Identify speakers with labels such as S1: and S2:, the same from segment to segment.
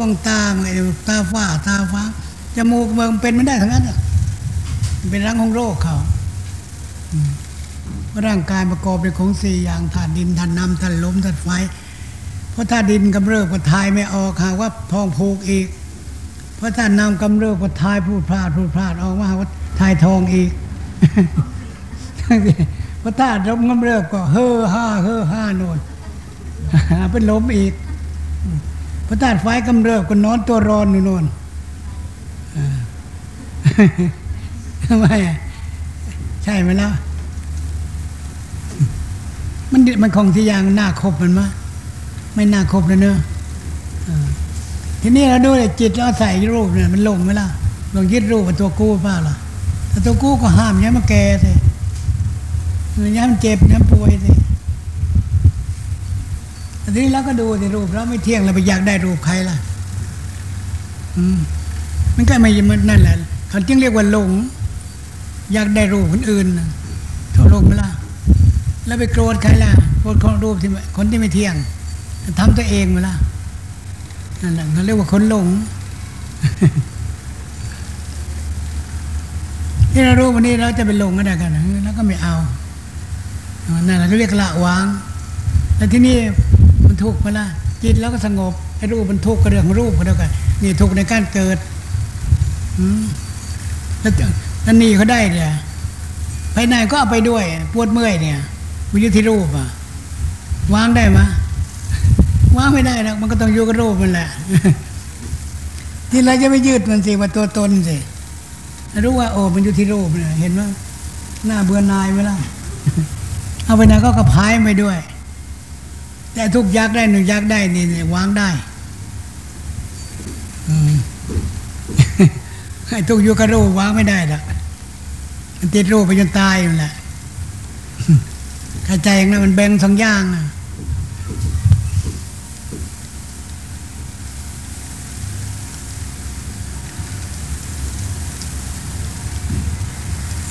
S1: วงตาไงตาฝ้าตาฟ้าจมูกเมืองเป็นไม่ได้ทั้งนั้นเป็นรังของโรคเขาร่างกายประกอบเป็นของสี่อย่างธาตุดินธาตุน้ำธาตุลมธาตุไฟ เพราะธาตุดินกำเริบก็ทายไม่ออกหากว่าพองผูกอีก เพราะธาตุน้ำกำเริบก็ทายพูดพลาดพูดพลาดออกมาว่าทายทองอีกพระธาตุลมกำเริบก็เฮ่อฮ่าเฮ่อฮ่าโน่นเป็นลมอีก พระธาตุไฟกำเริบก็นอนตัวร้อนอยู่น่นทำไมใช่ไหมล่ะมันมันของที่ยางหน้าครบมันมะไม่น่าครบเลยเนอะทีนี้เราดูเลยจิตเราใส่รูปเนี่ยมันลงไหมล่ะลงยึดรูปเป็นตัวกู้เปล่าล่ะแต่ตัวกู้ก็ห้ามอย้ามาแก่สิย้ำเจ็บย้ำป่วยสิ ทีนี้เราก็ดูสิรูปเราไม่เที่ยงเราไปอยากได้รูปใครล่ะ อืมมันก็ไม่มันนั่นแหละเขาจึงเรียกว่าหลง อยากได้รูปคนอื่นน่ะเท่าลงไหมล่ะแล้วไปโกรธใครล่ะโกรธคนรูปที่คนที่ไม่เที่ยงทำตัวเองมาล่ะนั่นแหละเขาเรียกว่าคนหลงที่เรารู้วันนี้เราจะไปหลงก็ได้กันนะแล้วก็ไม่เอานั่นแหละเขาเรียกละวาง แล้วที่นี่ ทุกข์มาละจิตแล้วก็สงบไอ้รูปมันทุกข์ก็เรื่องรูปก็เดียวกันนี่ทุกข์ในการเกิดอแล้วแล้วนี่เขาได้เนี่ยภายในก็เอาไปด้วย ปวดเมื่อยเนี่ยมันอยู่ที่รูปอะวางได้ไหมวางไม่ได้นะมันก็ต้องอยู่กับรูปมันแหละที่เราจะไม่ยืดมันสิว่าตัวตนสิรู้ว่าโอ้มันอยู่ที่รูปเนี่ยเห็นว่าหน้าเบื่อนายไหมล่ะเอาไปไหนก็กระพายไปด้วย แต่ทุกยักษ์ได้หนึ่งยักษ์ได้นี่เนี่ยวางได้ให้ทุกยู่กับรูวางไม่ได้หรอกมันติดรูปไปจนตายอยู่แหละเข้าใจอย่างนั้นมันแบ่งสองอย่างนะ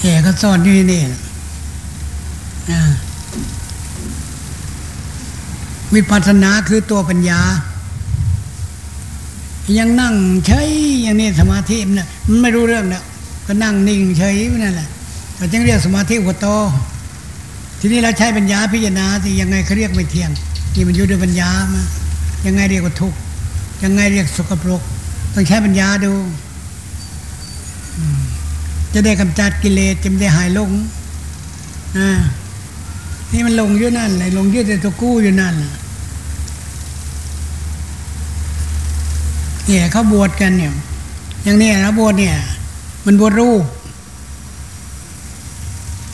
S1: แกก็สอนอยู่ที่นี่นะอ่า วิปัสสนาคือตัวปัญญา ยังนั่งเฉยอย่างนี้สมาธิมันน่ะมันไม่รู้เรื่องแล้วก็นั่งนิ่งเฉยนั่นแหละก็จึงเรียกสมาธิหัวโต ทีนี้เราใช้ปัญญาพิจารณาสิยังไงเขาเรียกไม่เที่ยงนี่มันอยู่ด้วยปัญญามายังไงเรียกว่าทุกข์ยังไงเรียกสกปรก ต้องใช้ปัญญาดู จะได้กำจัดกิเลสจะไม่ได้หายลงอ่า นี่มันลงอยู่นั่นเลยลงอยู่แต่ตัวกู้อยู่นั่นเนี่ยเขาบวชกันเนี่ยอย่างนี้นะบวชเนี่ย มันบวชรูป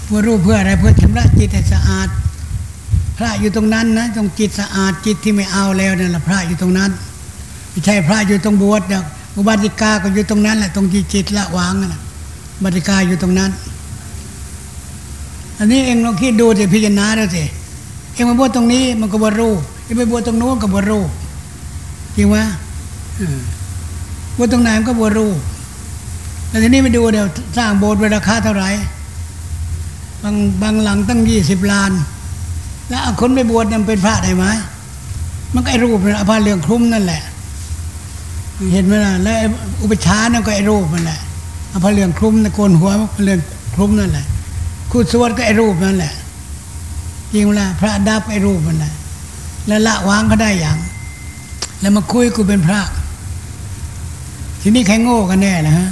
S1: บวชรูปเพื่ออะไรเพื่อชำระจิตให้สะอาด พระอยู่ตรงนั้นนะตรงจิตสะอาดจิตที่ไม่เอาแล้วนั่นแหละพระอยู่ตรงนั้นไม่ใช่พระอยู่ตรงบวชนะอุบาสิกาก็อยู่ตรงนั้นแหละตรงจิตจิตละวางนะอุบาสิกาอยู่ตรงนั้น อันนี้เองลองคิดดูสิพิจารณาดูสิเองมาบวชตรงนี้มันก็บวชรูปเองไปบวชตรงโน้นก็บวชรูปจริงไหมบวชตรงไหนมันก็บวชรูปแล้วทีนี้ไปดูเดี๋ยวสร้างโบสถ์ราคาเท่าไหร่บางบางหลังตั้งยี่สิบล้าน แล้วคนไปบวชเนี่ยมันเป็นพระได้ไหมมันก็ไอ้รูปนั่นอาผ้าเหลืองคลุมนั่นแหละ เห็นไหมล่ะแล้วอุปชานั่นก็ไอ้รูปนั่นแหละอาผ้าเหลืองคลุมนะโกนหัวผ้าเหลืองคลุมนั่นแหละ คูดสวดก็ไอ้รูปนั่นแหละจริงละพระดับไอ้รูปมันแหละแล้วละวางก็ได้อย่าง แล้วมาคุยกูเป็นพระ ทีนี้ใครโง่กันแน่นะฮะ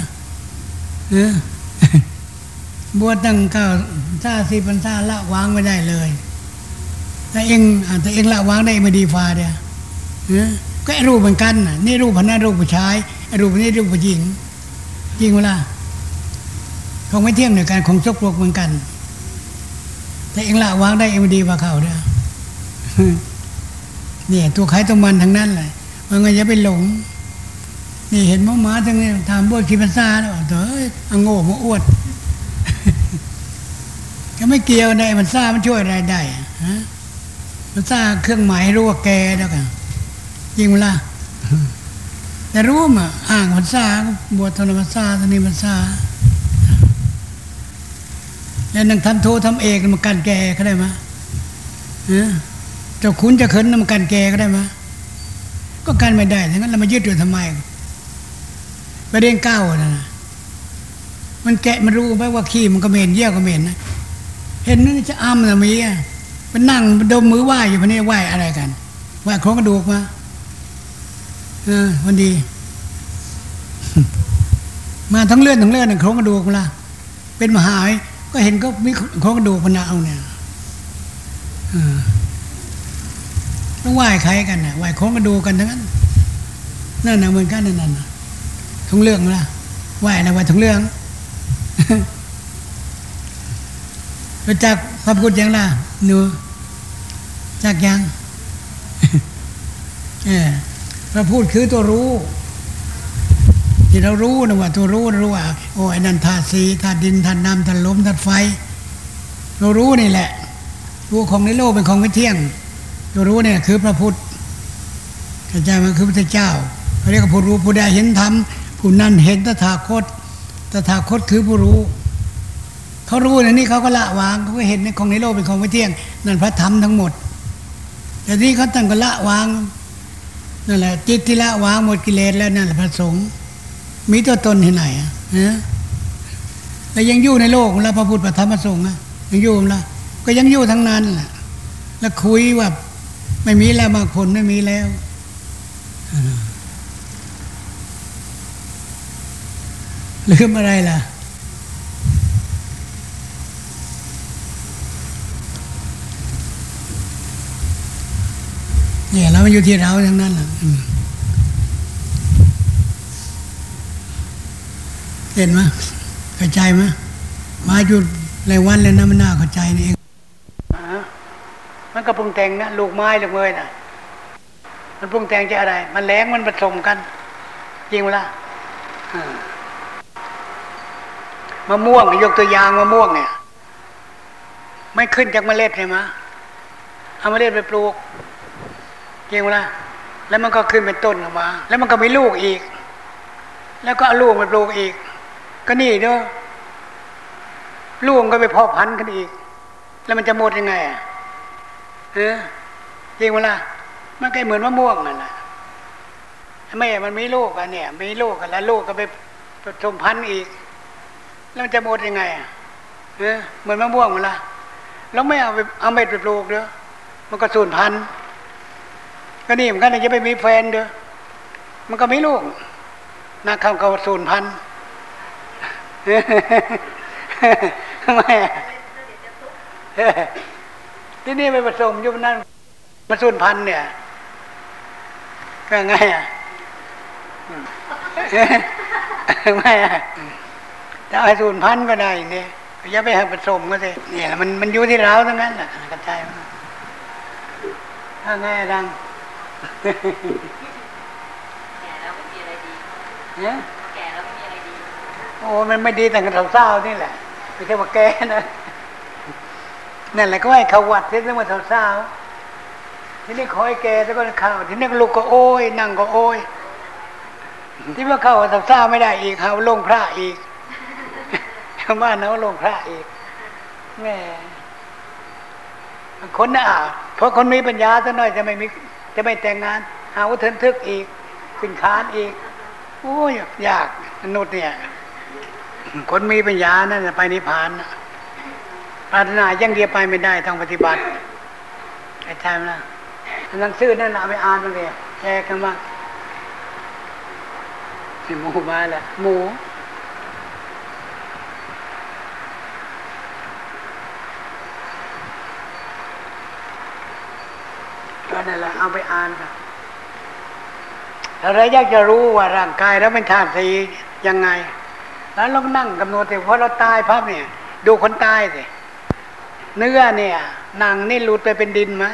S1: เออบวชตั้งเก้าท่าสิบพรรษาละวางไม่ได้เลยถ้าเองอ่าถ้าเองละวางได้ไม่ดีฟ้าเดียเออก็ไอ้รูปเหมือนกันนี่รูปพนันรูปผู้ชายไอ้รูปนี้รูปผู้หญิงจริงเวลาคงไม่เที่ยงเหมือนกันคงชกปลกเหมือนกัน แต่เองละวางได้เองไม่ดีกว่าเขาเดียเนี่ยตัวใครตัวมันทั้งนั้นเลยมันก็อย่าไปหลง นี่เห็นหมอหมาทั้งนี้ทำบวชขีพรรษาแล้วเถอะเอาโง่มาอวดก็ไม่เกี่ยวในมันซ่ามันช่วยอะไรได้อะฮะมันซ่าเครื่องหมายให้รู้ว่าแกแล้วกันจริงเวล่ะแต่รู้มาอ่างมันซ่าบวชธรรมซ่าตอนนี้มันซ่า แล้วนั่งทำโททำเอกมันกันแกเขาได้ไหมะเจ้าคุณจะเขินมันกันแกก็ได้ไหมก็กันไม่ได้ทั้งนั้นเรามายึดอยู่ทำไมประเด็นเก้านะนะมันแกะมันรู้ไหมว่าขี้มันก็เหม็นเยี่ยวก็เหม็นนะเห็นนั่นจะอ้ำนะมีอะมันนั่งดมมือไหว้อยู่พนี้ไหว้อะไรกันไหว้โครงกระดูกมาเออวันดี มาทั้งเลื่อนทั้งเลื่อนโครงกระดูกมาละเป็นมหา ก็เห็นก็มีโครงกระดูกมันเอาเนี่ยต้องไหว้ใครกันนะไหว้โครงกระดูกกันทั้งนั้นนั่นนะเหมือนกันนั่นน่ะทุงเรื่องละไหว้นะไหว้ทุงเรื่องรู้จักพระพุทธยังล่ะหนูจักยังเออพระพูดคือตัวรู้ ที่เรารู้นะว่าตัวรู้รู้ว่าโอ้ไอ้นั่นธาตุสีธาตุดินธาตุน้ำธาตุลมธาตุไฟ เรารู้นี่แหละ รู้ของในโลกเป็นของไม่เที่ยง ตัวรู้เนี่ยคือพระพุทธพระเจ้ามันคือพระเจ้าเขาเรียกว่าผู้รู้ผู้ใดเห็นธรรมผู้นั้นเห็นตถาคตตถาคตคือผู้รู้เขารู้นะนี่เขาก็ละวางเขาก็เห็นในของในโลกเป็นของไม่เที่ยง นั่นพระธรรมทั้งหมด แต่นี่เขาตั้งก็ละวางนั่นแหละจิตที่ละวางหมดกิเลสแล้วนั่นแหละพระสงฆ์ มีตัวตนที่ไหนอะนะแล้วยังอยู่ในโลกแล้วพระพุทธพระธรรมพระสงฆ์ยังอยู่ละก็ยังอยู่ทั้งนั้นแหละแล้วคุยว่า ไม่มีแล้วมาผลไม่มีแล้วลืมอะไรล่ะ เนี่ยเราอยู่ที่เราทั้งนั้นแหละ เห็นไหมเข้าใจไหมมาอยู่ในวันเลยนะมันน่าเข้าใจนี่เองมันก็ปรุงแต่งนะลูกไม้ลูกเมยนะมันปรุงแต่งจะอะไร มันแรงมันผสมกันจริงเวลามะม่วงยกตัวอย่างมะม่วงเนี่ย ไม่ขึ้นจากเมล็ดใช่ไหมเอาเมล็ดไปปลูกจริงเวลาแล้วมันก็ขึ้นเป็นต้นออกมา แล้วมันก็มีลูกอีก แล้วก็เอาลูกมาปลูกอีก ก็นี่เด้อลูกก็ไปพอพันกันอีก แล้วมันจะหมดยังไงอะเออจริงเวลามันก็เหมือนมะม่วงนั่นแหละแม่มันมีลูกกันเนี่ยมีลูกกันแล้วลูกก็ไปผสมพันธุ์อีก แล้วมันจะหมดยังไงอะเออเหมือนมะม่วงมันละแล้วไม่เอาไปเอาเม็ดไปปลูกเด้อมันก็สูญพันธุ์ก็นี่เหมือนกันจะไปมีแฟนเด้อมันก็มีลูกนะคำเขาสูญพันธุ์ ไมที่นี่ไปผสมอยู่นั่นมาสูญพันธุ์เนี่ยก็ไงอะไม่อะถ้าให้สูญพันธุ์ก็ได้เนี่ยอย่าไปให้ผสมก็สิเนี่ยมันมันอยู่ที่เราทั้งนั้นแหละกระจายถ้าไงดัง
S2: แก่แล้วไม่มีอะไรดีเนี่ย
S1: โอ้มันไม่ดีแต่กับเศร้านี่แหละไม่ใช่ว่าแกนะนั่นแหละก็ให้เขาวัดเสียงว่าเศร้าทีนี้คอยแกแล้วก็เข้าทีนี้ลูกก็โอ้ยนั่งก็โอ้ยที่ว่าเข้าเศร้าไม่ได้อีกเขาลงพระอีกชาวบ้านเขาลงพระอีกแม่คนน่ะเพราะคนมีปัญญาซะหน่อยจะไม่มีจะไม่แต่งงานหาวุฒนทึกอีกขึ้นคานอีก โอ้ยยากมนุษย์เนี่ย คนมีปัญญานั่นไปนิพพานปรารถนายังเดียวไปไม่ได้ต้องปฏิบัติไอ้ใช่ไหมล่ะหนังสือนั่นเอาไปอ่านมาเลยแชร์กันบ้างหมูมาแล้วหมูก็นั่นแหละเอาไปอ่านครับถ้าเราอยากจะรู้ว่าร่างกายแล้วเป็นธาตุสียังไง แล้วเรานั่งกำหนดแต่พอเราตายพับเนี่ย ดูคนตายสิเนื้อเนี่ยหนังนี่หลุดไปเป็นดินไหม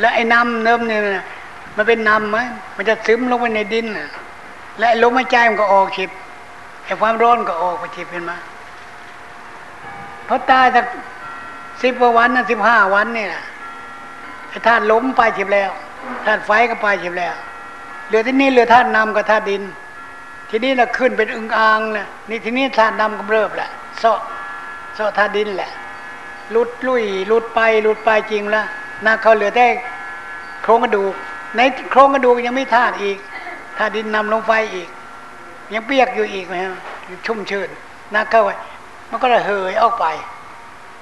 S1: แล้วไอ้น้ำเนิ่มเนี่ยมันเป็นน้ำไหมมันจะซึมลงไปในดินและลมหายใจมันก็ออกฉิบไอ้ความร้อนก็ออกไปฉิบเห็นไหมพอตายสักสิบกว่าวันนะสิบห้าวันเนี่ยธาตุลมไปฉิบแล้วธาตุไฟก็ไปฉิบแล้วเหลือที่นี่เหลือธาตุน้ำกับธาตุดิน ทีนี้เราขึ้นเป็นอึงอ่างเลยนี่ทีนี้ธาตุน้ำก็เริ่มแหละเสาะเสาะธาตุดินแหละลุดลุยลุดไปลุดไปจริงล้วนาเขาเหลือได้โครงกระดูก ในโครงกระดูกยังไม่ธาตุอีกธาตุดินนำลงไฟอีก ยังเปียกอยู่อีกไหมฮะชุ่มชื้นนักเข้าไปมันก็ระเหยออกไป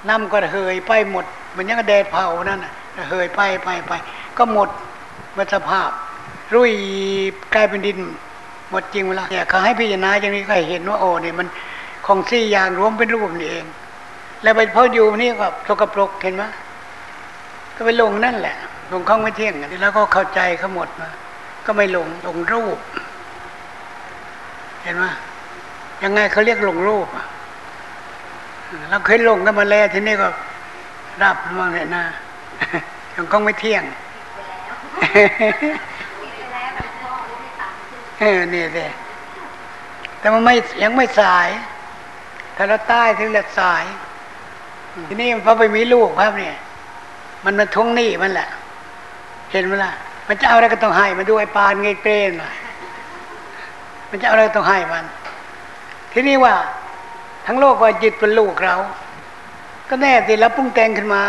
S1: น้ำก็ระเหยไปหมดเหมันยังกระแดดเผานั่นระเหยไปไปไป ก็หมดวัสภาพ รุ่ยกลายเป็นดิน หมดจริงเวลาเนี่ยเขาให้พิจารณาอย่างนี้ก็เห็นว่าโอ้เนี่ยมันของสี่อย่างรวมเป็นรูปนี่เอง แล้วไปพออยู่นี่ก็สกปรกเห็นไหมก็ไปลงนั่นแหละ ลงข้องไม่เที่ยงแล้วก็เข้าใจเขาหมดมาก็ไม่หลงหลงรูป เห็นไหมยังไงเขาเรียกหลงรูปเราเคยหลงกันมาแล้วทีนี้ก็รับมั่งเลยนะยังคงไม่เที่ยง เออนี่สิแต่มันไม่ยังไม่สายถ้าเราใต้ถึงจะสาย ทีนี้พอไปมีลูกครับเนี่ย มันมาทวงหนี้มันแหละ เห็นไหมล่ะ มันจะเอาอะไรก็ต้องให้มาดูไอ้ปานไงเปรนมันจะเอาอะไรต้องให้มัน ทีนี้ว่า ทั้งโลกว่าจิตเป็นลูกเรา ก็แน่สิแล้วปรุงแต่งขึ้นมา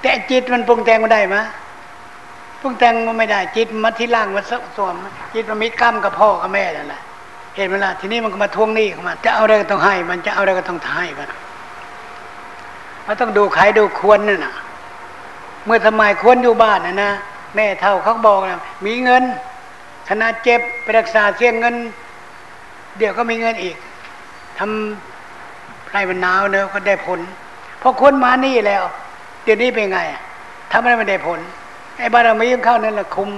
S1: แต่จิตมันปรุงแต่งมาได้ไหม ปรุงแต่งมันไม่ได้ จิตมาที่ล่างมันสวมจิตมันมีกรรมกับพ่อกับแม่นั่นแหละเห็นไหมล่ะทีนี้มันก็มาทวงหนี้ของมันจะเอาอะไรก็ต้องให้ มันจะเอาอะไรก็ต้องให้มันมันต้องดูใครดูควรนั่นน่ะ เมื่อสมัยควรอยู่บ้านนะนะแม่เท่าเขาบอกนะมีเงินขนาดเจ็บไปรักษาเสียเงิน เดี๋ยวก็มีเงินอีกทำไรมันหนาวเนอะก็ได้ผลพอคนมานี่แล้ว เดี๋ยวนี้เป็นไงทำอะไรไม่ได้ผล ไอ้บารมีของเขานั่นแหละคุม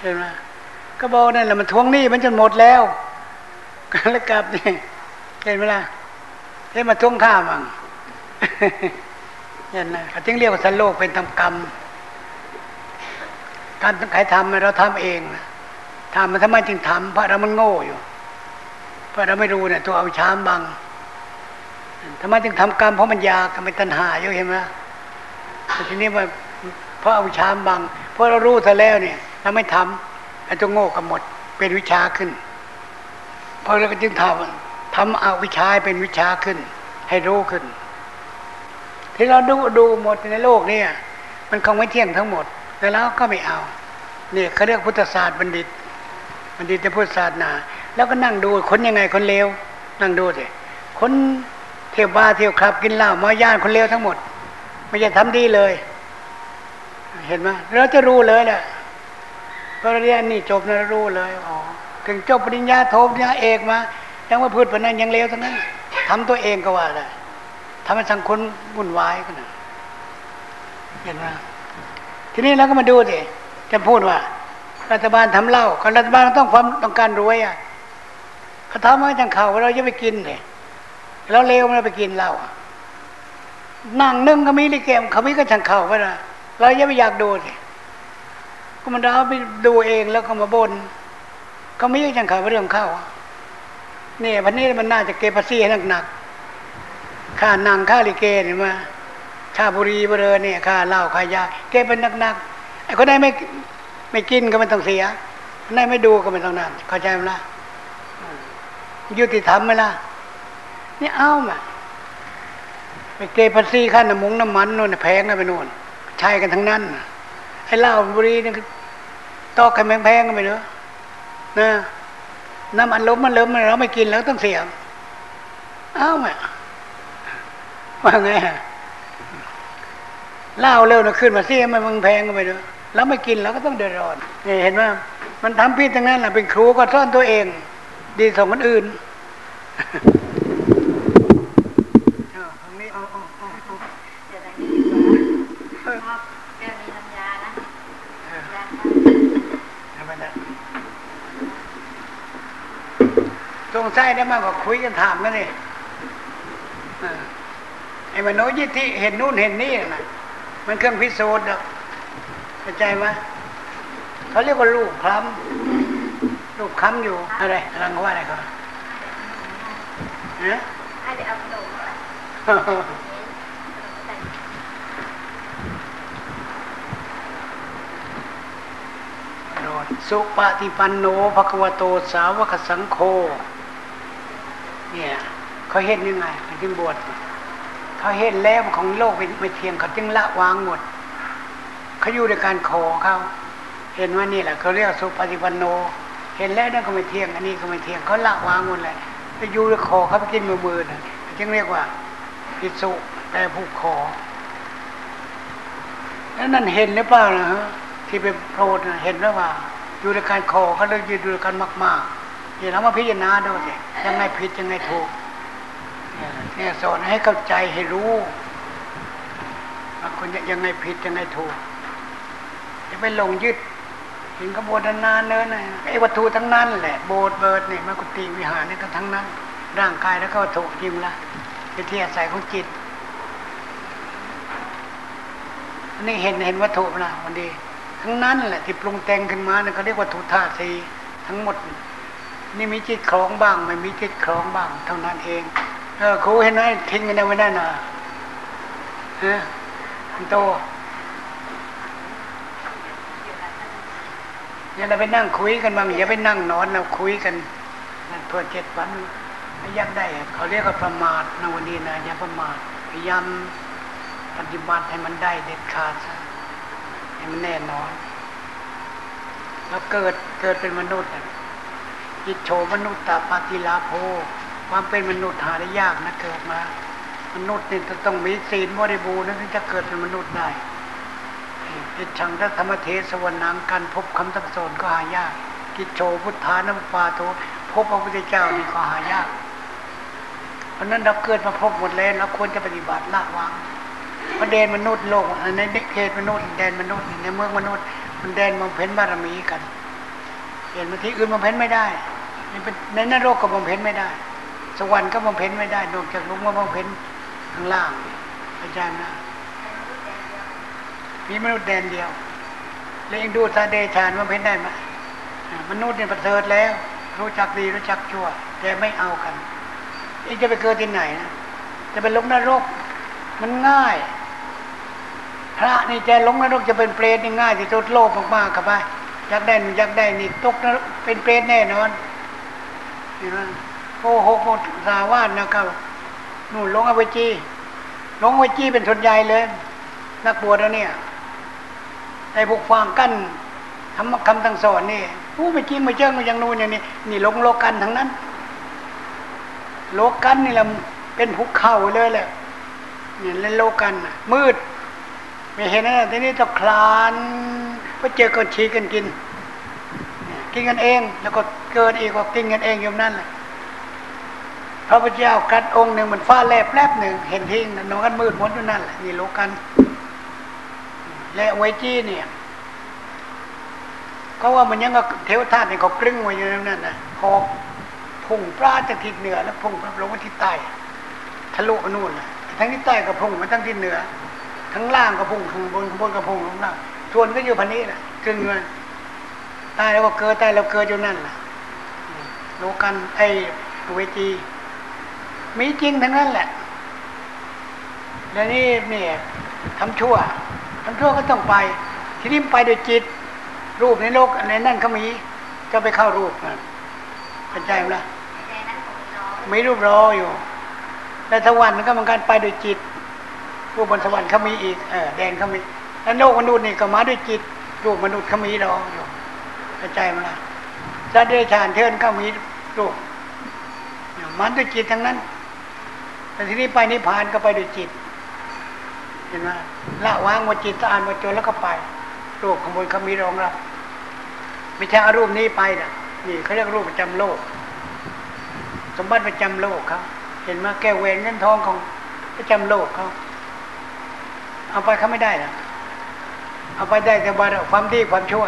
S1: เห็นไหมก็บอกนั่นแหละมันทวงหนี้มันจนหมดแล้วก็แล้วกลับนี่เห็นไหมล่ะเห็นมาทวงข้ามังเห็นนะเขาจึงเรียกว่าสันโลกเป็นทำกรรมการใครทำเราทำเองทำมันทำไมจึงทำเพราะเรามันโง่อยู่เพราะเราไม่รู้เนี่ยตัวเอาช้ามบังทำไมจึงทำกรรมเพราะมันยากทำไมตัณหาเยอะเห็นไหมแต่ทีนี้ว่า เพราะเอาชามบัง เพราะเรารู้ซะแล้วเนี่ยเราไม่ทำไอ้ตัวโง่ก็หมดเป็นวิชาขึ้นเพราะเราก็จึงทำทำเอาวิชาเป็นวิชาขึ้น ให้รู้ขึ้น ที่เราดูดูหมดในโลกเนี่ย มันคงไม่เที่ยงทั้งหมดแต่แล้วก็ไม่เอาเนี่ยเขาเรียกพุทธศาสตร์บัณฑิต บัณฑิตจะพุทธศาสตร์นา แล้วก็นั่งดูคนยังไงคนเลวนั่งดูสิคนเที่ยวบาเที่ยวคลับ กินเหล้ามาย่านคนเลวทั้งหมด ไม่ใช่ทำดีเลย เห็นไหมเราจะรู้เลยแหละพอเรียนนี่จบนะรู้เลยอ๋อถึงจบปริญญาโทปริญญาเอกมายังว่าพูดปนั้นยังเลวทั้งนั้นทำตัวเองก็ว่าได้ทำให้สังคนวุ่นวายกันเห็นไหมทีนี้เราก็มาดูสิจะพูดว่า รัฐบาลทำเหล้าคนรัฐบาลต้องความต้องการรวยอะเขาทำให้จังเขาเราจะไปกินเนี่ยแล้วเลวมันไปกินเหล้านั่งนึ่งก็มีลิเกมเขามีก็จังเขาไปนะ เราจะไปอยากดูสิก็มันเราไปดูเองแล้วก็มาบนเขามีก็จังเขาเรื่องเข้าเนี่ยวันนี้มันน่าจะเก็บภาษีให้หนักๆค่านั่งค่าลิเกเนี่ยมาค่าบุรีบุเรเนี่ยค่าเหล้าค่ายาเก็บเป็นหนักๆไอ้คนไหนไม่ไม่กินก็ไม่ต้องเสียคนไหนไม่ดูก็ไม่ต้องนั่นเข้าใจไหมล่ะยุติธรรมไหมล่ะนี่เอ้ามาไปเกยภาษีค่าน้ำมงน้ำมันโน่นแพงกันไปโน่น ใช้กันทั้งนั้นไอ้เหล้าบุรีนี่ตอกกันแพงๆกันไปเนอะนะน้ำมันล้มมันเลิมเราไม่กินแล้วต้องเสียเอามาว่าไงเหล้าเร็วนะขึ้นมาเสียมันมึงแพงกันไปเนอะแล้วไม่กินแล้วก็ต้องเดือดร้อนนี่เห็นไหมมันทำพิษทั้งนั้นแหละเป็นครูก็ซ่อนตัวเอง ดีสองคนอื่นส งสัยได้มากกว่าคุยกันถามกันนี่ไอ้มโนยิทธิเห็นนู่นเห็นนี่นะมันเครื่องพิสูจน์เข้าใจไหมเขาเรียกว่าลูกคล้ำลูกคล้ำอยู่อะไรรังว่าอะไรเขาเนเอาขนมสุปฏิปันโนภควโตสาวกสังโฆ เนี่ยเขาเห็นยังไงเขาจึงบวชเขาเห็นแล้วของโลกเป็นไม่เทียงเขาจึงละวางหมดเขาอยู่ในการขอเขาเห็นว่านี่แหละเขาเรียกสุปฏิปันโน เห็นแล้วนั่นก็ไม่เที่ยง อันนี้ก็ไม่เที่ยงเขาละวางหมดเลยไปอยู่ในคอเขาไปกินมือมือนะจึงเรียกว่าพิสุแปลผูกคอแล้วนั่นเห็นหรือเปล่านะฮะที่เป็นโพรดเห็นหรือเปล่าอยู่ในการคอเขาเลยอยู่ในการมาก ๆ เดี๋ยวเรามาพิจารณาดูสิยังไงผิดยังไงถูกเนี่ยสอนให้เข้าใจให้รู้บางคนยังไงผิดยังไงถูกจะไปหลงยึดถึงกระบวนนานเนินไอ้วัตถุทั้งนั้นแหละโบสถ์เบิร์ดนี่มกุฏิวิหารนี่ก็ทั้งนั้น ร่างกายแล้วก็วัตถุยิมละเป็นที่อาศัยของจิตอันนี้เห็นเห็นวัตถุนะวันดี ทั้งนั้นแหละที่ปรุงแต่งขึ้นมาเนี่ยเขาเรียกวัตถุธาตุสีทั้งหมด นี่มีจิตคล้องบ้าง ไม่มีจิตคล้องบ้าง เท่านั้นเอง เออครูเห็นไหมทิ้งกันไว้นั่นน่ะฮะคุณโตเนี่ยเราไปนั่งคุยกันบ้างอย่าไปนั่งนอนเราคุยกันนั่นเพื่อเจ็ดวันไม่ยักได้ เขาเรียกว่าประมาทนะวันนี้นะอย่าประมาทพยายามปฏิบัติให้มันได้เด็ดขาดให้มันแน่นอน แล้วเกิดเกิดเป็นมนุษย์ จิตโฉมนุษย์ตาปาติลาโภ ความเป็นมนุษย์หาได้ยากนะเกิดมา มนุษย์นี่ต้องมีศีลบริบูรณ์นะถึงจะเกิดเป็นมนุษย์ได้อิชังทัธรรมเทศวรนังการพบคำตักสอนก็หายาก กิจโชพุทธานุปาโทพบพระพุทธเจ้านี่ก็หายาก เพราะนั้นเราเกิดมาพบหมดแล้วเราควรจะปฏิบัติละวางพระเด็นมนุษย์โลกในเขตมนุษย์แดนมนุษย์ในเมืองมนุษย์ มันแดนบำเพ็ญบารมีกันเห็นมาที่อื่นบำเพ็ญไม่ได้ ในนรกก็บำเพ็ญไม่ได้ สวรรค์ก็บำเพ็ญไม่ได้ นอกจากลงมาบำเพ็ญข้างล่างอาจารย์นะมีมนุษย์แดนเดียว แล้วเองดูซาเดชานบำเพ็ญได้ไหมมนุษย์เนี่ยประเสริฐแล้ว รู้จักดีรู้จักชั่ว แต่ไม่เอากันเองจะไปเกิดที่ไหนนะจะไปลงนรก มันง่าย พระนี่จะลงนรกจะเป็นเปรตนี่ง่ายที่สุดโลภมากๆครับไปอยากได้อยากได้นี่ตกนรกเป็นเปรตแน่นอน นี่นโกหกสาวานนะครับนู่นลงอเวจีลงอเวจีเป็นส่วนใหญ่เลย นักบวชแล้วเนี่ยไอ้พวกฟางกั้นทำคำตั้งสอนนี่ผู้ไม่จริงไม่เจ้งอย่างนู่นอย่างนี้นี่ลงโลกันทั้งนั้น โลกันนี่แหละเป็นภูเขาเลยแหละนี่เล่นโลกันมืด ไม่เห็นนะทีนี้ต้องคลานไปเจอกันชีกันกิน กินกันเอง แล้วก็เกิดอีกว่ากินกันเองอยู่นั่นแหละพระพุทธเจ้ากัดองค์หนึ่งมันฟ้าแลบแลบหนึ่งเห็นทิ้งนอนกันมืดมดอยู่นั่นแหละนี่โลกัน และไวจี้เนี่ยเขาว่ามันยังก็เทวทัตเนี่ยเขากรึ้งไว้อยู่นั่นน่ะหอบพุ่งปลาจากทิศเหนือ แล้วพุ่งลงมาที่ใต้ทะลุนู่นทั้งที่ใต้ก็พุ่งมาทั้งที่เหนือทั้งล่างก็พุ่งข้างบนข้างบนก็พุ่งลงล่างส่วนก็อยู่พันนี้แหละกึ่งเงิน ตายแล้วก็เกิดตายแล้วเกิดอยู่นั่นแหละโลกันไอ้เวจีมีจริงทั้งนั้นแหละ แล้วนี่เนี่ยทำชั่วทำชั่วก็ต้องไป ทีนี้ไปโดยจิต รูปในโลกในนั่นเขามีจะไปเข้ารูปนะเข้าใจไหมล่ะมีรูปรออยู่แลวสวรรค์มันก็เหมือนกันไปโดยจิต รูปบนสวรรค์เขามีอีกเออแดนเขามีแล้วโลกมนุษย์นี่ก็มาด้วยจิต รูปมนุษย์เขามีรออยู่ เข้าใจไหมล่ะสัตว์เดรัจฉานเทินก็มีรูปมันด้วยจิตทั้งนั้น แต่ทีนี้ไปนิพพานก็ไปด้วยจิต เห็นไหมละวางวจิตสะอาดวจนแล้วก็ไปรูปขบวนเขามีรองรับ ไม่ใช่อารูปนี้ไปนะนี่เขาเรียกรูปประจำโลก สมบัติประจำโลกเขาเห็นไหมแก้วเวนเงินทองของประจำโลกเขาเอาไปเขาไม่ได้นะเอาไปได้แต่บาความดีความชั่ว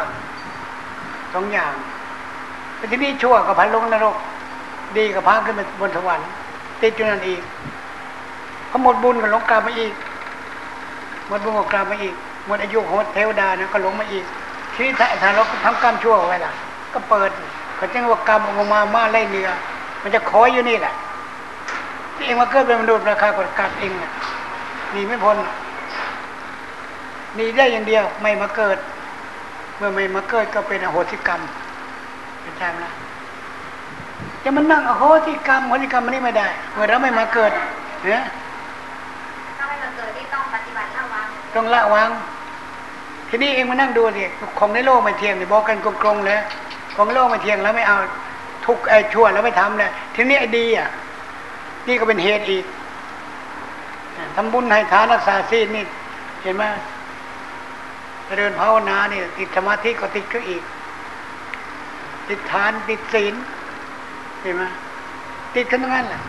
S1: สองอย่างแต่ที่นี่ชั่วกับพันลงนรก ดีกับพาขึ้นไปบนสวรรค์ติดอยู่นั่นอีกเขาหมดบุญกับลงกลับมาอีกหมดบุญกับกลับมาอีกหมดอายุของเทวดานะก็ลงมาอีกชีวิตถ้าเราทำกรรมชั่วไว้ล่ะ ก็เปิดเขาจึงว่ากรรมออกมามาไล่เนื้อมันจะคอยอยู่นี่แหละที่เองมาเกิดเป็นมนุษย์ราคากดกัดเองนีไม่พ้นนีได้อย่างเดียวไม่มาเกิด มื่อไม่มาเกิดก็เป็นอโหสิกรรม เป็นใช่ไหมล่ะจะมันนั่งอโหสิกรรมอโหสิกรรมมันนี่ไม่ได้ เมื่อเราไม่มาเกิดเนี่ย
S3: ถ้าไม่มาเกิดที่ต้องปฏิบัติละวาง
S1: ต้องละวางทีนี้เองมานั่งดูสิของในโลกไม่เที่ยงนี่บอกกันกรงๆเลยของในโลกไม่เที่ยงแล้วไม่เอาทุกไอ้ชั่วแล้วไม่ทำเลยทีนี้ไอ้ดีอะนี่ก็เป็นเหตุอีกทำบุญให้ทานรักษาศีลนี่เห็นไหม เจริญภาวนาเนี่ยติดสมาธิก็ติดก็อีก ติดทานติดศีลเห็นไหมติดกันทั้งนั้นแหละ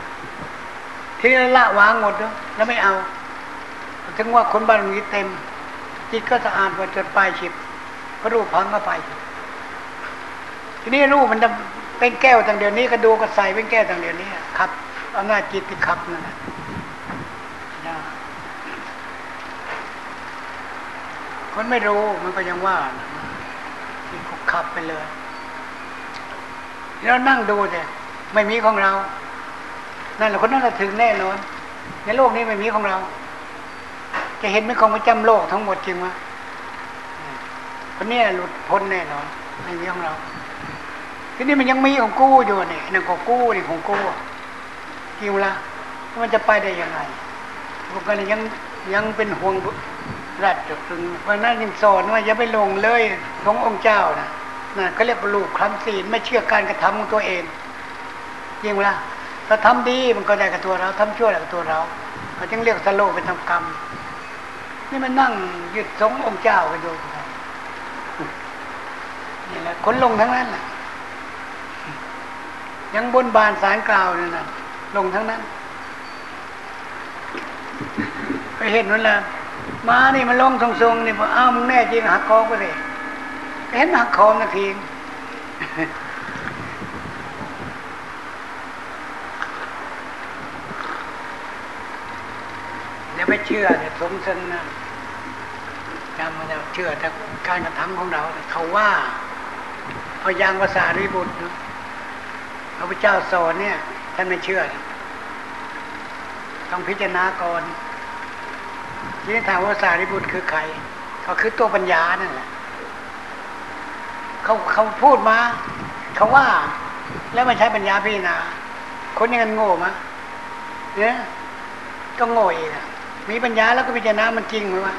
S1: ทีนี้ละวางหมดแล้วแล้วไม่เอาถึงว่าคนบ้านนี้เต็ม จิตก็สะอาดว่าจดปลายฉิบพระรูปพังก็ไป ทีนี้รูปมันเป็นแก้วต่างเดียวนี้กระดูก็ใส่เป็นแก้วต่างเดียวนี้ครับอำนาจจิตที่ขับนั่นแหละ คนไม่รู้มันก็ยังว่าที่ขับไปเลย แล้วนั่งดูเนี่ยไม่มีของเรา นั่นแหละคนนั้นถึงแน่นอน ในโลกนี้ไม่มีของเรา จะเห็นไม่ของประจำโลกทั้งหมดจริงไหมคนนี้หลุดพ้นแน่นอนไม่มีของเรา ทีนี้มันยังมีของกู้อยู่เนี่ยนั่นของกู้นี่ของกู้กิวละมันจะไปได้ยังไงพวกกันยังยังเป็นห่วง รัดจุดตึงเพราะนั้นยังสอนว่าอย่าไปลงเลยขององค์เจ้านะนั่นเขาเรียกลูกคำศีลไม่เชื่อการกระทำของตัวเองจริงละถ้าทำดีมันก็ได้กับตัวเราทำชั่วได้กับตัวเราเขาจึงเรียกสโลเป็นทำกรรม นี่มันนั่งยึดสงองค์เจ้ากันอยู่นี่แหละคนลงทั้งนั้นแหละยังบนบานสารกล่าวนี่นะลงทั้งนั้นไปเห็นนั่นแหละ มานี่มันลงทรงๆนี่พออ้าวมึงแน่จริงหักคอไปเลยเห็นหักคอนาทีอย่าไปเชื่อเนี่ยสมซึ่งนะจำมันจะเชื่อแต่การกระทำของเราเขาว่าพยางภาษาริบุตรพระพุทธเจ้าสอนเนี่ยท่านไม่เชื่อ ต้องพิจารณาก่อน ทีนี้ถามว่าสารีบุตรคือใคร ก็คือตัวปัญญานั่นแหละเขาเขาพูดมา เขาว่า แล้วไม่ใช้ปัญญาพิจารณาคนยังงันโง่มะเนี่ยก็โง่อีกมีปัญญาแล้วก็พิจารณามันจริงไหมวะ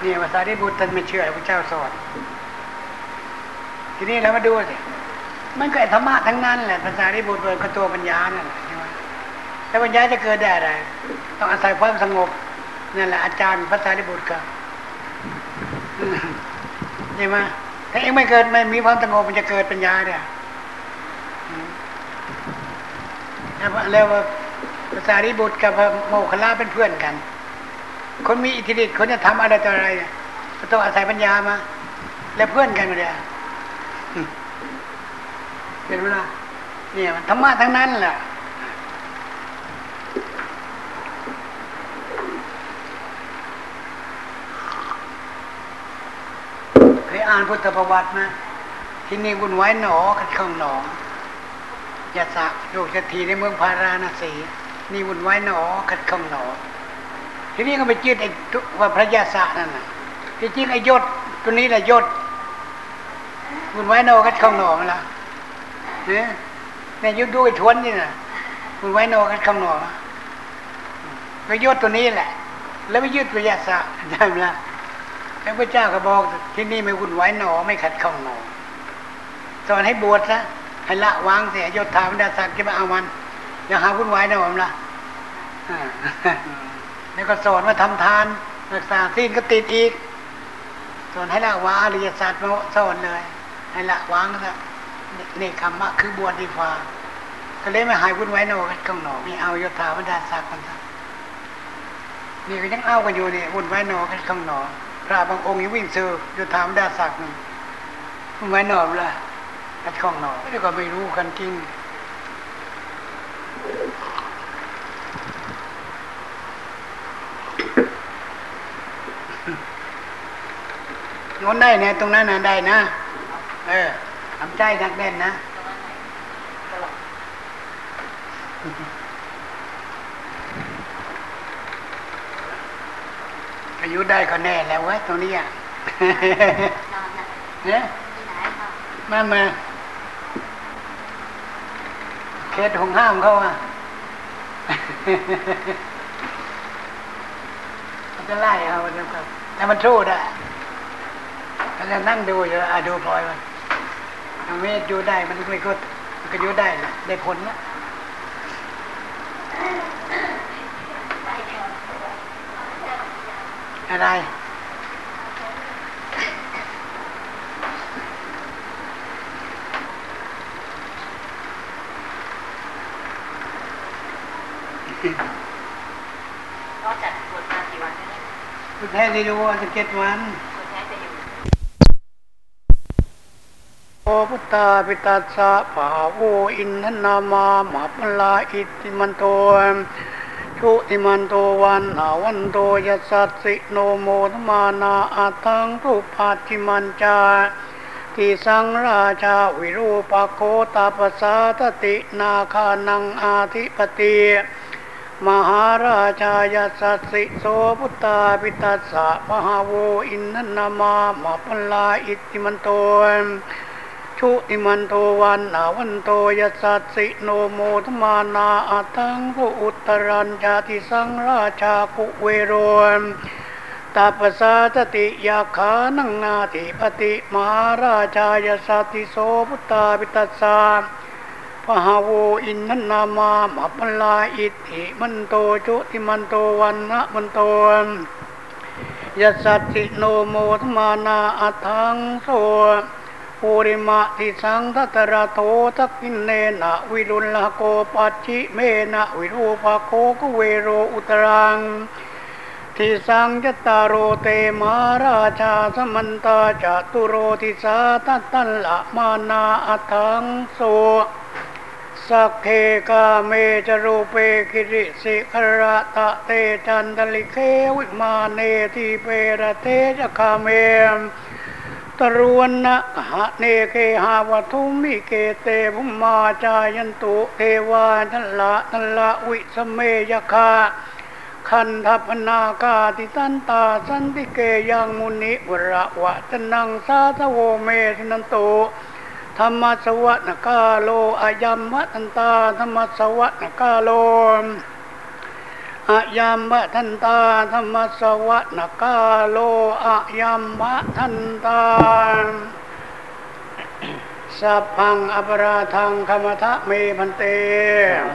S1: เนี่ยภาษาที่บุตรท่านไม่เชื่อพระเจ้าสอนทีนี้เรามาดูสิมันก็ธรรมะทั้งนั้นแหละภาษาที่บุตรเป็นตัวปัญญานั่นแหละใช่ไหมแล้วปัญญาจะเกิดได้อะไรต้องอาศัยความสงบ นั่นแหละอาจารย์พระสารีบุตรก็ใช่ไหมถ้าเองไม่เกิดไม่มีความสงบมันจะเกิดปัญญาเนี่ยแล้วภาษาริบุตรกับโมคลาเป็นเพื่อนกัน คนมีอิทธิฤทธิ์คนจะทำอะไรต่ออะไรก็ต้องอาศัยปัญญามา แล้วเพื่อนกันมาเดียเห็นไหมล่ะเนี่ยธรรมะทั้งนั้นแหละเคย อ่านพุทธประวัตินะที่นี่วุ่นวายหนอขัดข้องหนอยาสะโยกจะทีในเมืองพาราณสีนี่วุ่นวายหนอขัดข้องหนอ ทีนี้ก็ไปจืดไอ้ว่าพระยาสะนั่นน่ะที่จริงไอ้ยศตัวนี้แหละยศวุ่นวายหนอขัดข้องหนอมันละเนี่ยเนี่ยยุดดูไอ้ทวนนี่น่ะวุ่นวายหนอขัดข้องหนอก็ยศตัวนี้แหละ แล้วไม่ยืดพระยาสะใช่ไหมล่ะ พระพุทธเจ้าก็บอกที่นี่ไม่วุ่นวายหนอไม่ขัดข้องหนอสอนให้บวชซะให้ละวางเสียยศถาบรรดาศักดิ์จะมาเอามันอย่าหาวุ่นวายนะผมละแล้วก็สอนว่าทำทานรักษาสิ้นก็ติดอีกสอนให้ละวางอริยสัจมาสอนเลย ให้ละวางซะนี่คำว่าคือบวชดีฟ้าก็เลยไม่หายวุ่นวายนะกันข้างนอกนี่เอายศถาบรรดาศักดิ์กันซะนี่ก็ยังเอากันอยู่นี่วุ่นวายนอกันข้างนอ พระบางองค์ยังวิ่งซื้อยศถาบรรดาศักดิ์วุ่นวายนอกละกัดข้องนอกแล้วก็ไม่รู้กันจริงงนได้เนี่ยตรงนั้นนะได้นะ เออทำใจนักแน่นนะ ยุได้ก็แน่แล้วเว้ยตรงนี้อะเนี่ยมามาเขตหงห้ามเขาอะเขาจะไล่เอาเดี๋ยวครับแต่มันสู้ได้ก็จะนั่งดูอยู่อะดูพลอยมันมันไม่อยู่ได้มันไม่ก็มันก็อยู่ได้แหละได้ผลนะ อะไร
S2: ก็จัดบวชมากี่วันแล้วเนี่ย
S1: คุณแท้ได้รู้ว่าจะเก็ดวัน
S2: บวชแท้จะอยู่
S1: โอพุตตาปิตัสสะภาโวอินทนามามาปลาอิติมันโตชุ ติมันโตวันนาวันโตยัสสสสิโนโมธมานาอัตังรูปาติมันจาทิสังราชาวิรูปโคตาปสาตตินาคานังอาธิปติมหาราชายัสสสสิโสพุตตาปิตัสสะมหาโวอินทนามามาปลาอิติมันโต ชุติมันโตวันนาวันโตยัสสสิโนโมทมานาอัตังผู้อุตรัญญาติสังราชากุเวโรมตาปสาตติยาขานังนาติปติมหาราชายสสติโสพุตตาปิตัสสาพหาโวอินนันนามามาปลาอิติมันโตจุติมันโตวันนะมันโตยสสติโนโมทะมานาอัฏฐังส ุ ปุริมัง ทิสัง ธะตะรัฏโฐ ทักขิเณนะวิรุฬหะโกปัจฉิเมนะวิรูปักโข กุเวโรอุตตะรังทิสัง จัตตาโรเต มะหาราชา สะมันตา จะตุโรทิสาทัททัลละมานาอัฏฐังสุ สัคเคกาเม จะ รูเปคิริสิขะระตะเฏ จันตะลิกเข วิมาเนทีเป รัฏเฐ จะ คาเม ตะรุวะนะคะหะเนเคหะวัตถุมหิเขตเตภุมมาจายันตุเทวา ชะละถะละวิสะเมยักขะคันธัพพะนาคาติฏฐันตาสันติเกยังมุนิวะระวะจะนังสาธะโวเมสุณันตุธัมมัสสะวะนะกาโลอายัมมะตันตาธรรมสวะนกาโล อะยัมมะทันตาธรรมสวะนกาโลอะยัมมะทันตาสัพพังอปราทังคมทะเมพันเต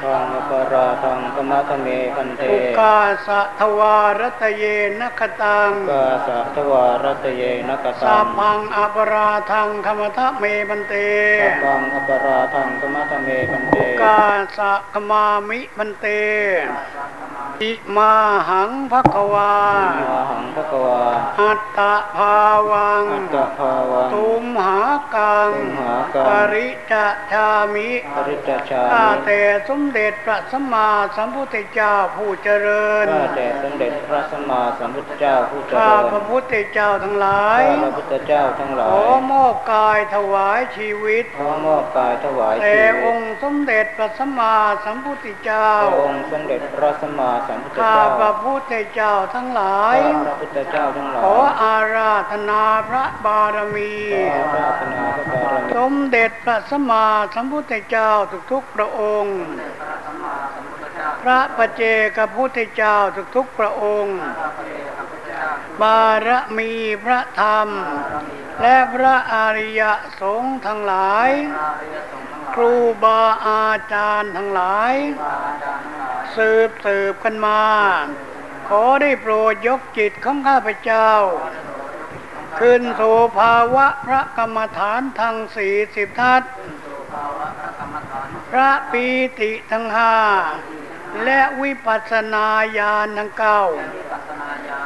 S3: ทังอปราทังกมะทะเมพันเต
S1: อุกาสะทวารตเยนคตัง
S3: กาสะทวารัตเยนก
S1: สั
S3: ตั
S1: พ
S3: ง
S1: พังอปราทังคมทะเมพันเต
S3: สัพพังอปราทังกมะทะเมพันเต
S1: อุกาสะขมามิพันเต อิมาหังภควา
S3: มาหังภควา
S1: อัตตภาวัง
S3: อัตตภาวัง
S1: ตุมหากัง
S3: ตุมหากัง
S1: ปริจชามิ
S3: ปริจจชา
S1: ข้า
S3: มิ
S1: แต่สมเด็จพระสัมมาสัมพุทธเจ้าผู้เจริญ
S3: ข้าแต่สมเด็จพระสัมมาสัมพุทธเจ้าผู้เจ
S1: ข้า
S3: ริญ
S1: พระพุทธเจ้าทั้งหลาย
S3: ข้าพระพุทธเจ้าทั้งหลา
S1: ขอยมอบกายถวายชีวิต
S3: ขอมอบกายถวาย
S1: แด่
S3: ชีวิ
S1: อ
S3: ต
S1: งค์สมเด็จพระสัมมาสัมพุทธเจ้า
S3: พระองค์สมเด็จพระสัมมาสัมพุทธ
S1: ข้า
S3: เจ้า
S1: พระพุทธเจ้าทั้งหลาย
S3: ข้าพระพุทธเจ้าทั้งหลาย
S1: ขออาราธนาพระบารมี
S3: ขอราธนาพระบารมี
S1: สมเด็จพระสัมมาสัมพุทธเจ้าทุกๆพระองค์ พระปัจเจกพุทธเจ้าทุกๆพระองค์ บารมีพระธรรม และพระอริยสงฆ์ทั้งหลาย ครูบาอาจารย์ทั้งหลาย สืบสืบกันมา ขอได้โปรดยกจิตของข้าพเจ้า ขึ้นสู่ภาวะพระกรรมฐานทั้งสี่สิบทัศพระปีติทั้งห้าและวิปัสนาญาณทั้งเก้า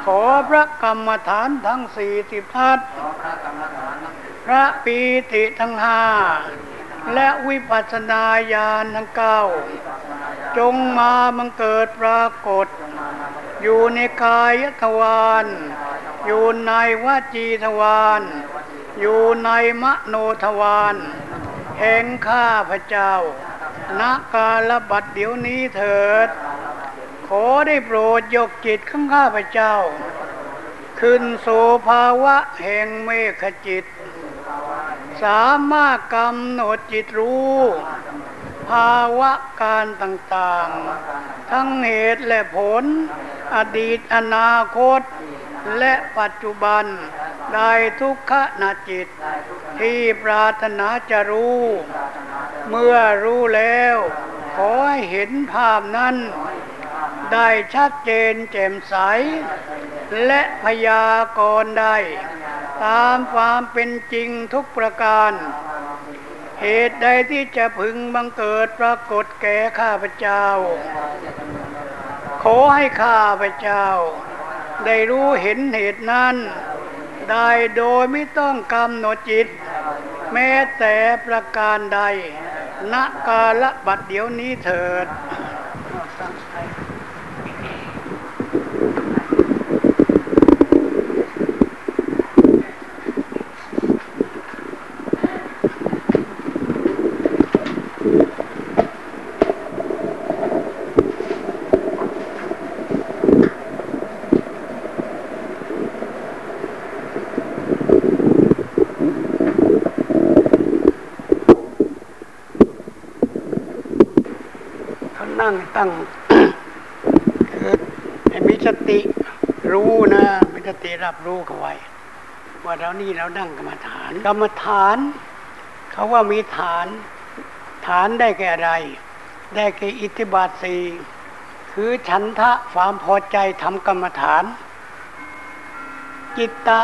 S1: ขอพระกรรมฐานทั้งสี่สิบทัศพระปีติทั้งห้าและวิปัสนาญาณทั้งเก้า จงมาบังเกิดปรากฏ อยู่ในกายทวารอยู่ในวจีทวารอยู่ในมโนทวารแห่งข้าพเจ้าณกาลบัดเดี๋ยวนี้เถิด ขอได้โปรดยกจิตของข้าพเจ้า ขึ้นสู่ภาวะแห่งเมฆจิต สามารถกำหนดจิตรู้ ภาวะการต่างๆ ทั้งเหตุและผล อดีตอนาคต และปัจจุบัน ได้ทุกขณจิต ที่ปรารถนาจะรู้ เมื่อรู้แล้ว ขอให้เห็นภาพนั้น ได้ชัดเจนแจ่มใส และพยากรณ์ได้ ตามความเป็นจริงทุกประการ เหตุใดที่จะพึงบังเกิดปรากฏแก่ข้าพเจ้า ขอให้ข้าพเจ้า ได้รู้เห็นเหตุนั้น ได้โดยไม่ต้องกำหนดจิต แม้แต่ประการใดณกาละบัดเดี๋ยวนี้เถิด ตั้งคือมีสติรู้นะมีสติรับรู้เขาไว้ ว่าเรานี่เรานั่งกรรมฐานกรรมฐาน เขาว่ามีฐาน ฐานได้แก่อะไร ได้แก่อิทธิบาทสีคือฉันทะความพอใจทำกรรมฐาน จิตตะ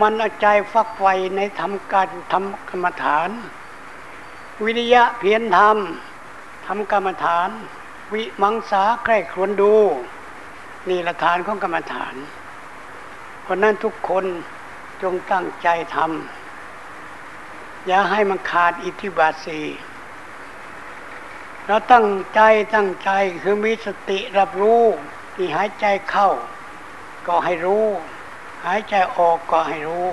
S1: มันเอาใจฟักไฟในทำการทำกรรมฐาน วิริยะเพียรทำทำกรรมฐาน วิมังสาใคร่ครวญดู นี่ละฐานของกรรมฐาน เพราะนั้นทุกคนจงตั้งใจทำอย่าให้มันขาดอิทธิบาทสีเราตั้งใจตั้งใจคือมีสติรับรู้ที่หายใจเข้า ก็ให้รู้ หายใจออกก็ให้รู้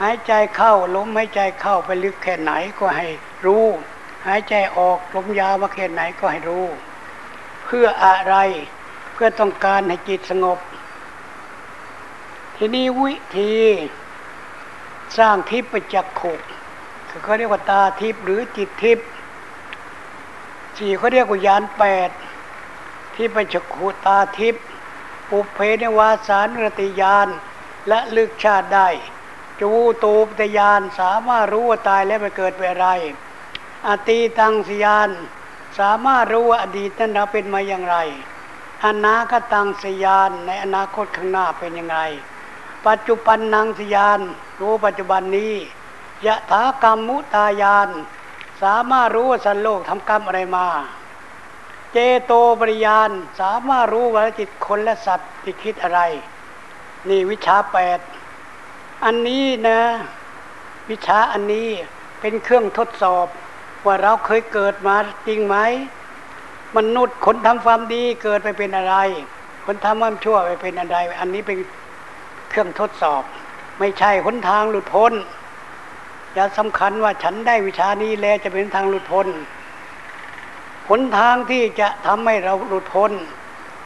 S1: หายใจเข้าลมหายใจเข้าไปลึกแค่ไหนก็ให้รู้ หายใจออกลมยาวมาแค่ไหนก็ให้รู้ เพื่ออะไร เพื่อต้องการให้จิตสงบ ทีนี้วิธีสร้างทิพย์จักขุคือเขาเรียกว่าตาทิพย์หรือจิตทิพย์สี่เขาเรียกว่ายานแปดที่เป็นจักขุตาทิพย์ปุเพนวาสานรติยานและลึกชาติได้จูตูปตยานสามารถรู้ว่าตายแล้วไปเกิดเป็นอะไรอตีตังสยาน สามารถรู้ว่าอดีตนั้นเราเป็นมาอย่างไร อนาคตังสยานในอนาคตข้างหน้าเป็นยังไง ปัจจุบันนังสยานรู้ปัจจุบันนี้ยะถากรรมมุตายาน สามารถรู้ว่าสันโลกทำกรรมอะไรมา เจโตปริยานสามารถรู้ว่าจิตคนและสัตว์ที่คิดอะไร นี่วิชาแปดอันนี้นะ วิชาอันนี้เป็นเครื่องทดสอบ ว่าเราเคยเกิดมาจริงไหมมนุษย์คนทำความดีเกิดไปเป็นอะไร คนทำความชั่วไปเป็นอะไร อันนี้เป็นเครื่องทดสอบ ไม่ใช่หนทางหลุดพ้น อย่าสำคัญว่าฉันได้วิชานี้แล้วจะเป็นทางหลุดพ้นหนทางที่จะทำให้เราหลุดพ้น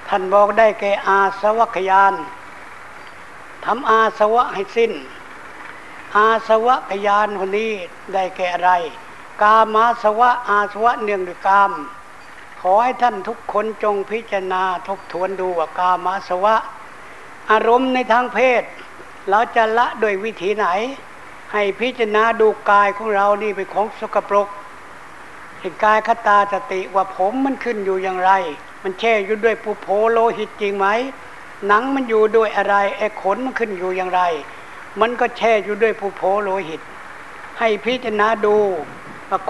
S1: ท่านบอกได้แก่อาสวัคยานทำอาสวะให้สิ้น อาสวะขยานคนนี้ได้แก่อะไร กามาสวะอาสวะเนื่องด้วยกาม ขอให้ท่านทุกคนจงพิจารณาทบทวนดูว่ากามาสวะ อารมณ์ในทางเพศ เราจะละโดยวิธีไหน ให้พิจารณาดูกายของเรานี่เป็นของสกปรกเห็นกายคตาสติว่าผมมันขึ้นอยู่อย่างไร มันแช่อยู่ด้วยปุโพโลหิตจริงไหมหนังมันอยู่ด้วยอะไรไอ้ขนมันขึ้นอยู่อย่างไร มันก็แช่อยู่ด้วยปุโพโลหิต ให้พิจารณาดู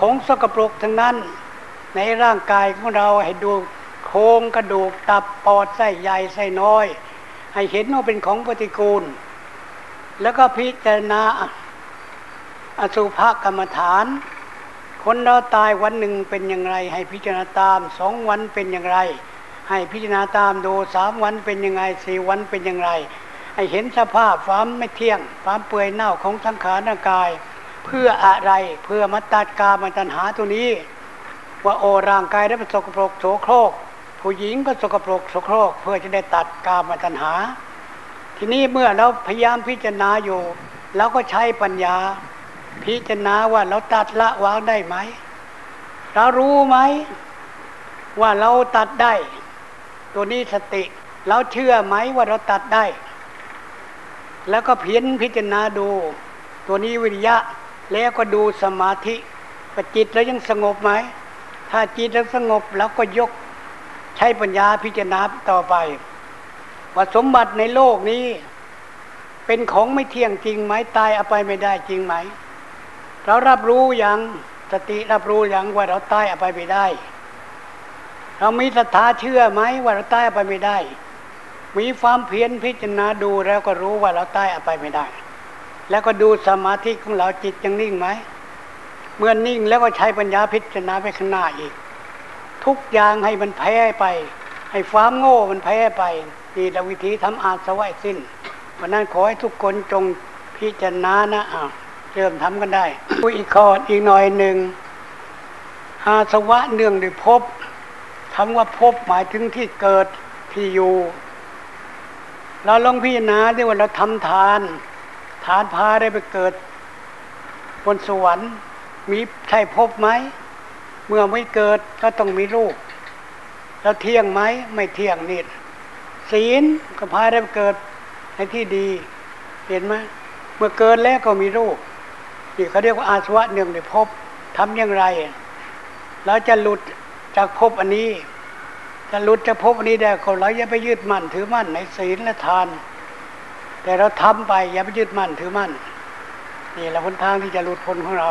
S1: ของสกปรกทั้งนั้น ในร่างกายของเราให้ดูโครงกระดูกตับปอดไส้ใหญ่ไส้น้อย ให้เห็นว่าเป็นของปฏิกูล แล้วก็พิจารณาอสุภกรรมฐาน คนเราตายวันหนึ่งเป็นอย่างไร ให้พิจารณาตามสองวันเป็นอย่างไร ให้พิจารณาตามดูสามวันเป็นยังไงสี่วันเป็นอย่างไร ให้เห็นสภาพความไม่เที่ยงความเปื่อยเน่าของสังขารร่างกาย เพื่ออะไรเพื่อมาตัดกามาตัญหาตัวนี้ ว่าโอร่างกายได้เป็นสกปรกโสโครก ผู้หญิงก็สกปรกโสโครก เพื่อจะได้ตัดกามาตัญหา ทีนี้เมื่อเราพยายามพิจารณาอยู่เราก็ใช้ปัญญา พิจารณาว่าเราตัดละวางได้ไหมเรารู้ไหมว่าเราตัดได้ ตัวนี้สติ เราเชื่อไหมว่าเราตัดได้ แล้วก็เพียนพิจารณาดู ตัวนี้วิริยะ แล้วก็ดูสมาธิกับจิตแล้วยังสงบไหม ถ้าจิตแล้วสงบแล้วก็ยกใช้ปัญญาพิจารณาต่อไป ว่าสมบัติในโลกนี้ เป็นของไม่เที่ยงจริงไหมตายเอาไปไม่ได้จริงไหม เรารับรู้อย่างสติรับรู้อย่างว่าเราตายเอาไปไม่ได้ เรามีศรัทธาเชื่อไหมว่าเราตายเอาไปไม่ได้ มีความเพียรพิจารณาดูแล้วก็รู้ว่าเราตายเอาไปไม่ได้ แล้วก็ดูสมาธิของเราจิตยังนิ่งไหม เมื่อนิ่งแล้วก็ใช้ปัญญาพิจารณาไปข้างหน้าอีก ทุกอย่างให้มันแพ้ไป ให้ความโง่มันแพ้ไปนี่เราวิธีทำอาสวะสิ้นวันนั้นขอให้ทุกคนจงพิจารณานะอ้าวเริ่มทำกันได้พูดอีกข้ออีกหน่อยหนึ่งอาสวะเนื่องด้วยภพคำว่าภพหมายถึงที่เกิดที่อยู่ เราลองพิจารณาด้วยว่าเราทำทาน ทานพาได้ไปเกิด บนสวรรค์ มีใช่ภพไหม เมื่อไม่เกิดก็ต้องมีรูปแล้วเที่ยงไหมไม่เที่ยงนิดศีลก็พาได้ไปเกิดในที่ดี เห็นไหมเมื่อเกิดแล้วก็มีรูปนี่เขาเรียกว่าอาสวะเนื่องในภพทำอย่างไรเราจะหลุดจากภพอันนี้จะหลุดจากภพอันนี้ได้ก็เราอย่าไปยึดมั่นถือมั่นในศีลและทาน แต่เราทำไปอย่าไปยึดมั่นถือมั่นนี่แหละหนทางที่จะหลุดพ้นของเรา